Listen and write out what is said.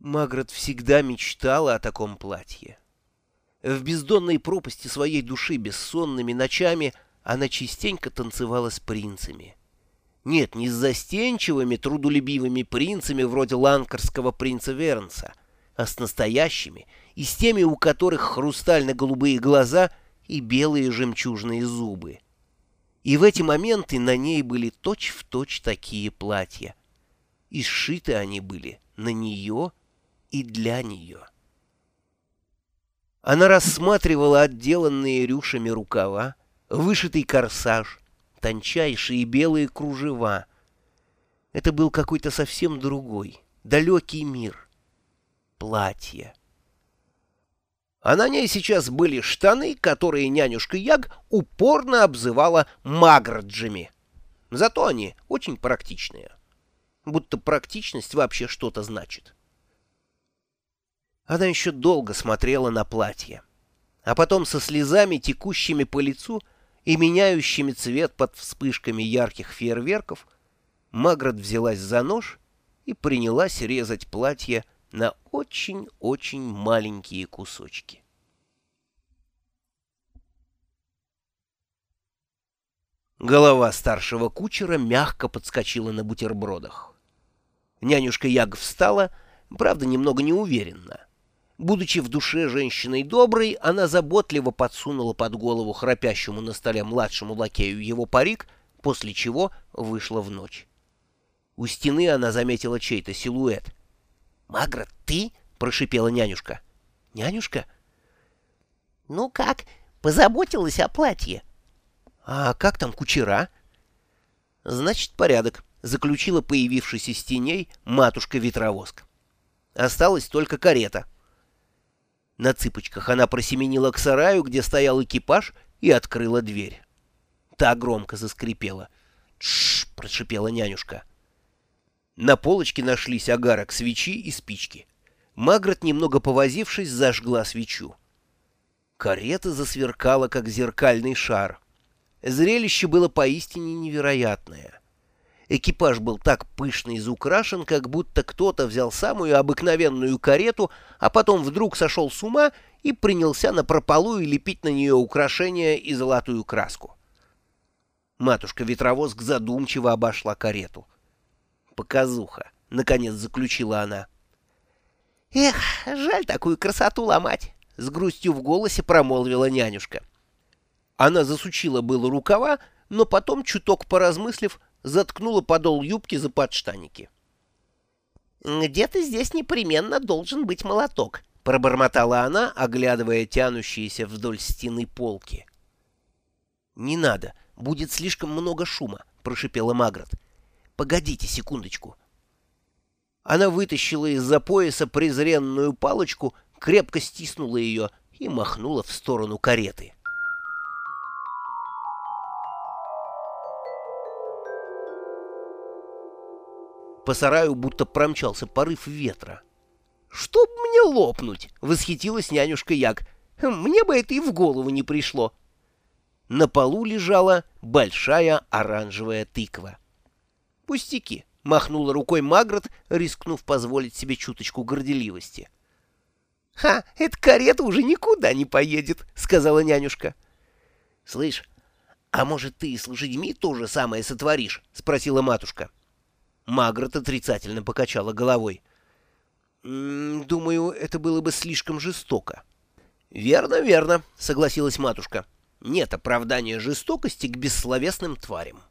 Магрот всегда мечтала о таком платье. В бездонной пропасти своей души бессонными ночами она частенько танцевала с принцами. Нет, не с застенчивыми, трудолюбивыми принцами вроде ланкарского принца Вернса, а с настоящими и с теми, у которых хрустально-голубые глаза и белые жемчужные зубы. И в эти моменты на ней были точь-в-точь точь такие платья. И сшиты они были на нее и для нее. Она рассматривала отделанные рюшами рукава, вышитый корсаж, тончайшие белые кружева. Это был какой-то совсем другой, далекий мир. Платье. А на ней сейчас были штаны, которые нянюшка Яг упорно обзывала маграджами. Зато они очень практичные. Будто практичность вообще что-то значит. Она еще долго смотрела на платье, а потом со слезами, текущими по лицу и меняющими цвет под вспышками ярких фейерверков, Маград взялась за нож и принялась резать платье на очень-очень маленькие кусочки. Голова старшего кучера мягко подскочила на бутербродах. Нянюшка Яг встала, правда, немного неуверенно. Будучи в душе женщиной доброй, она заботливо подсунула под голову храпящему на столе младшему лакею его парик, после чего вышла в ночь. У стены она заметила чей-то силуэт. «Магра, ты?» — прошипела нянюшка. «Нянюшка?» «Ну как, позаботилась о платье?» «А как там кучера?» «Значит, порядок», — заключила появившийся с теней матушка-ветровозка. «Осталась только карета». На цыпочках она просеменила к сараю, где стоял экипаж, и открыла дверь. Та громко заскрипела. «Тш!» — прошипела нянюшка. На полочке нашлись агарок свечи и спички. Магрот, немного повозившись, зажгла свечу. Карета засверкала, как зеркальный шар. Зрелище было поистине невероятное. Экипаж был так пышно изукрашен, как будто кто-то взял самую обыкновенную карету, а потом вдруг сошел с ума и принялся на прополую лепить на нее украшения и золотую краску. Матушка-ветровозг задумчиво обошла карету. «Показуха», — наконец заключила она. «Эх, жаль такую красоту ломать», — с грустью в голосе промолвила нянюшка. Она засучила было рукава, но потом, чуток поразмыслив, заткнула подол юбки за подштаники. «Где-то здесь непременно должен быть молоток», — пробормотала она, оглядывая тянущиеся вдоль стены полки. «Не надо, будет слишком много шума», — прошипела Магрот. «Погодите секундочку». Она вытащила из-за пояса презренную палочку, крепко стиснула ее и махнула в сторону кареты. По сараю будто промчался порыв ветра. «Чтоб мне лопнуть!» — восхитилась нянюшка Як. «Мне бы это и в голову не пришло». На полу лежала большая оранжевая тыква. «Пустяки!» — махнула рукой Магрот, рискнув позволить себе чуточку горделивости. «Ха, эта карета уже никуда не поедет!» — сказала нянюшка. «Слышь, а может, ты с лошадьми то же самое сотворишь?» — спросила матушка. Магрот отрицательно покачала головой. «Думаю, это было бы слишком жестоко». «Верно, верно», — согласилась матушка. «Нет оправдания жестокости к бессловесным тварям».